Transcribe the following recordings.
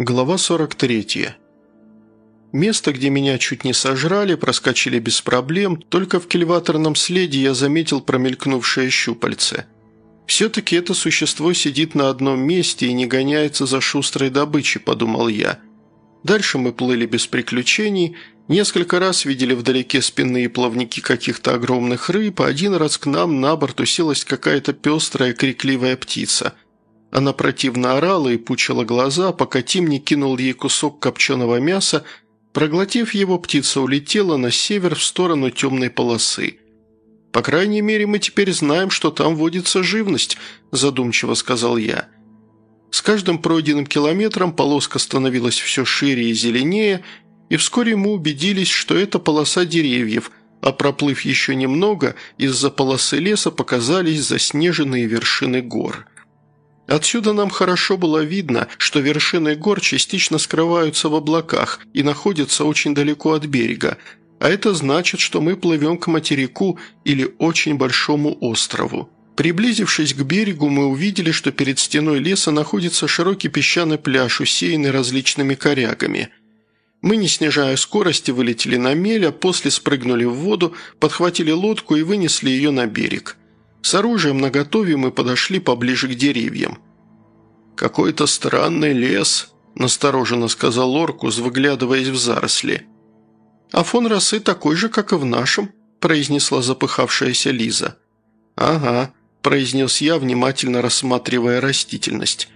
Глава 43. Место, где меня чуть не сожрали, проскочили без проблем, только в кильваторном следе я заметил промелькнувшее щупальце. «Все-таки это существо сидит на одном месте и не гоняется за шустрой добычей», – подумал я. Дальше мы плыли без приключений, несколько раз видели вдалеке спинные плавники каких-то огромных рыб, а один раз к нам на борт уселась какая-то пестрая крикливая птица – она противно орала и пучила глаза, пока Тим не кинул ей кусок копченого мяса, проглотив его, птица улетела на север в сторону темной полосы. «По крайней мере, мы теперь знаем, что там водится живность», – задумчиво сказал я. С каждым пройденным километром полоска становилась все шире и зеленее, и вскоре мы убедились, что это полоса деревьев, а проплыв еще немного, из-за полосы леса показались заснеженные вершины гор – Отсюда нам хорошо было видно, что вершины гор частично скрываются в облаках и находятся очень далеко от берега, а это значит, что мы плывем к материку или очень большому острову. Приблизившись к берегу, мы увидели, что перед стеной леса находится широкий песчаный пляж, усеянный различными корягами. Мы, не снижая скорости, вылетели на мель, а после спрыгнули в воду, подхватили лодку и вынесли ее на берег. С оружием наготове мы подошли поближе к деревьям. «Какой-то странный лес», – настороженно сказал Оркус, выглядываясь в заросли. «А фон росы такой же, как и в нашем», – произнесла запыхавшаяся Лиза. «Ага», – произнес я, внимательно рассматривая растительность.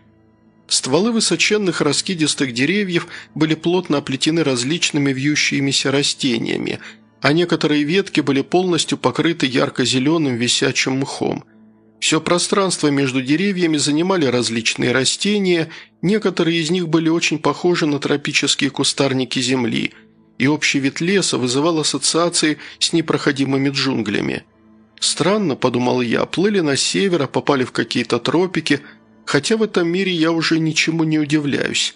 Стволы высоченных раскидистых деревьев были плотно оплетены различными вьющимися растениями – а некоторые ветки были полностью покрыты ярко-зеленым висячим мхом. Все пространство между деревьями занимали различные растения, некоторые из них были очень похожи на тропические кустарники земли, и общий вид леса вызывал ассоциации с непроходимыми джунглями. «Странно», – подумал я, – плыли на север, а попали в какие-то тропики, хотя в этом мире я уже ничему не удивляюсь.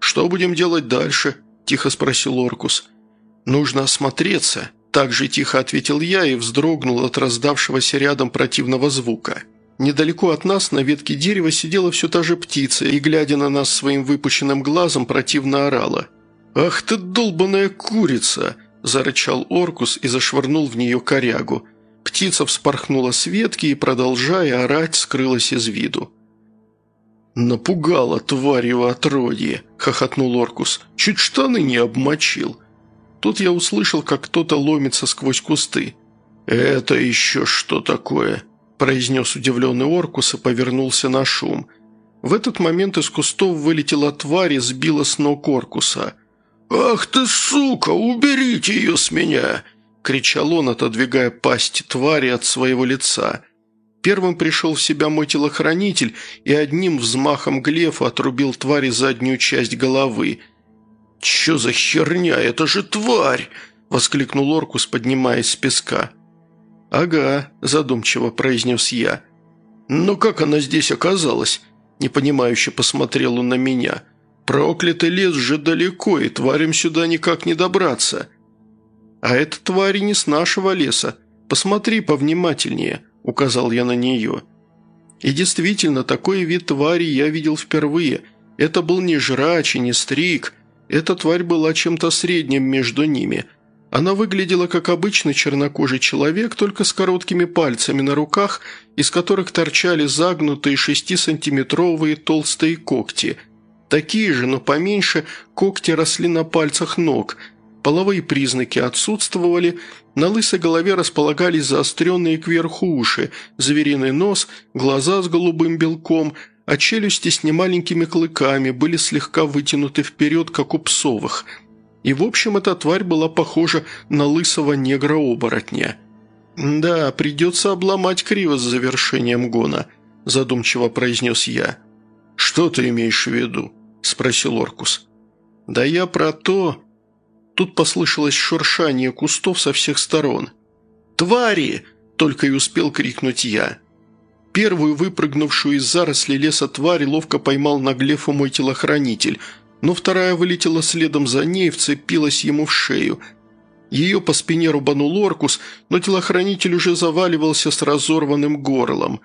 «Что будем делать дальше?» – тихо спросил Оркус. – «Нужно осмотреться», – так же тихо ответил я и вздрогнул от раздавшегося рядом противного звука. Недалеко от нас на ветке дерева сидела все та же птица и, глядя на нас своим выпущенным глазом, противно орала. «Ах ты долбаная курица!» – зарычал Оркус и зашвырнул в нее корягу. Птица вспорхнула с ветки и, продолжая орать, скрылась из виду. «Напугала тварь его отродье!» – хохотнул Оркус. «Чуть штаны не обмочил!» Тут я услышал, как кто-то ломится сквозь кусты. «Это еще что такое?» – произнес удивленный Оркус и повернулся на шум. В этот момент из кустов вылетела тварь и сбила с ног Оркуса. «Ах ты, сука, уберите ее с меня!» – кричал он, отодвигая пасть твари от своего лица. Первым пришел в себя мой телохранитель и одним взмахом глефа отрубил твари заднюю часть головы – «Чё за херня? Это же тварь!» – воскликнул Оркус, поднимаясь с песка. «Ага», – задумчиво произнес я. «Но как она здесь оказалась?» – непонимающе посмотрел он на меня. «Проклятый лес же далеко, и тварям сюда никак не добраться». «А эта тварь не с нашего леса. Посмотри повнимательнее», – указал я на нее. И действительно, такой вид твари я видел впервые. Это был не жрач и не стрик – эта тварь была чем-то средним между ними. Она выглядела как обычный чернокожий человек, только с короткими пальцами на руках, из которых торчали загнутые шестисантиметровые толстые когти. Такие же, но поменьше, когти росли на пальцах ног. Половые признаки отсутствовали, на лысой голове располагались заостренные кверху уши, звериный нос, глаза с голубым белком – а челюсти с немаленькими клыками были слегка вытянуты вперед, как у псовых. И в общем эта тварь была похожа на лысого негра-оборотня. «Да, придется обломать криво с завершением гона», – задумчиво произнес я. «Что ты имеешь в виду?» – спросил Оркус. «Да я про то...» Тут послышалось шуршание кустов со всех сторон. «Твари!» – только и успел крикнуть я. Первую выпрыгнувшую из заросли леса тварь ловко поймал на глефу мой телохранитель, но вторая вылетела следом за ней и вцепилась ему в шею. Ее по спине рубанул Оркус, но телохранитель уже заваливался с разорванным горлом.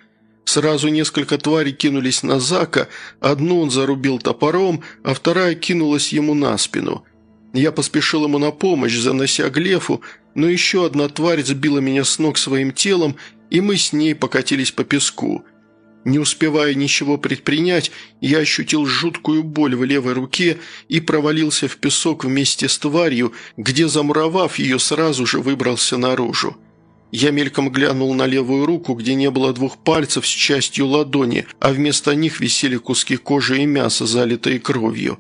Сразу несколько тварей кинулись на Зака, одну он зарубил топором, а вторая кинулась ему на спину. Я поспешил ему на помощь, занося Глефу, но еще одна тварь сбила меня с ног своим телом, и мы с ней покатились по песку. Не успевая ничего предпринять, я ощутил жуткую боль в левой руке и провалился в песок вместе с тварью, где, замуровав ее, сразу же выбрался наружу. Я мельком глянул на левую руку, где не было двух пальцев с частью ладони, а вместо них висели куски кожи и мяса, залитые кровью.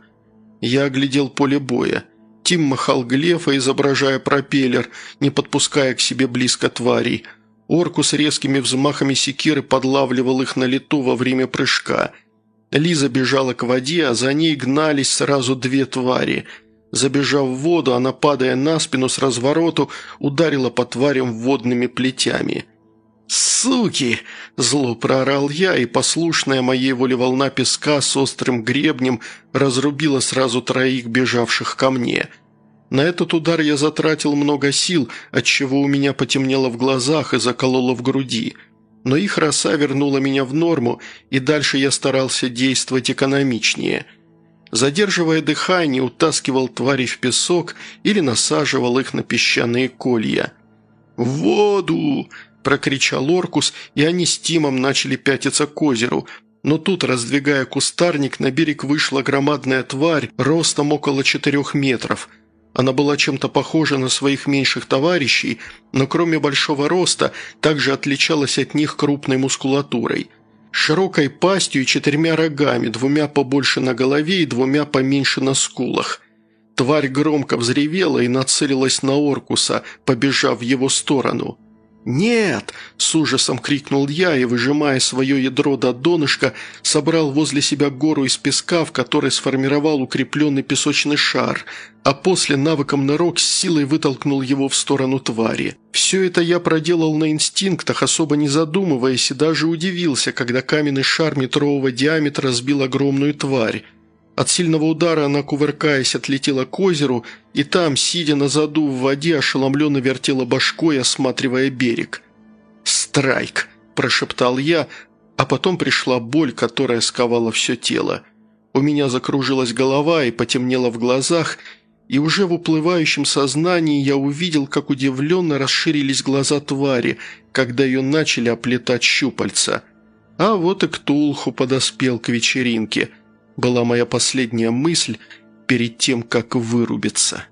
Я оглядел поле боя. Тим махал глефа, изображая пропеллер, не подпуская к себе близко тварей. Орку с резкими взмахами секиры подлавливал их на лету во время прыжка. Лиза бежала к воде, а за ней гнались сразу две твари – Забежав в воду, она, падая на спину с развороту, ударила по тварям водными плетями. «Суки!» – зло проорал я, и послушная моей воле волна песка с острым гребнем разрубила сразу троих бежавших ко мне. На этот удар я затратил много сил, отчего у меня потемнело в глазах и закололо в груди. Но их роса вернула меня в норму, и дальше я старался действовать экономичнее – задерживая дыхание, утаскивал твари в песок или насаживал их на песчаные колья. «В воду!» – прокричал Оркус, и они с Тимом начали пятиться к озеру, но тут, раздвигая кустарник, на берег вышла громадная тварь ростом около четырех метров. Она была чем-то похожа на своих меньших товарищей, но кроме большого роста также отличалась от них крупной мускулатурой – широкой пастью и четырьмя рогами, двумя побольше на голове и двумя поменьше на скулах. Тварь громко взревела и нацелилась на Оркуса, побежав в его сторону. «Нет!» – с ужасом крикнул я и, выжимая свое ядро до донышка, собрал возле себя гору из песка, в которой сформировал укрепленный песочный шар, а после навыком нырок с силой вытолкнул его в сторону твари. Все это я проделал на инстинктах, особо не задумываясь, и даже удивился, когда каменный шар метрового диаметра сбил огромную тварь. От сильного удара она, кувыркаясь, отлетела к озеру, и там, сидя на заду в воде, ошеломленно вертела башкой, осматривая берег. «Страйк!» – прошептал я, а потом пришла боль, которая сковала все тело. У меня закружилась голова и потемнело в глазах, и уже в уплывающем сознании я увидел, как удивленно расширились глаза твари, когда ее начали оплетать щупальца. А вот и Ктулху подоспел к вечеринке – была моя последняя мысль перед тем, как вырубиться.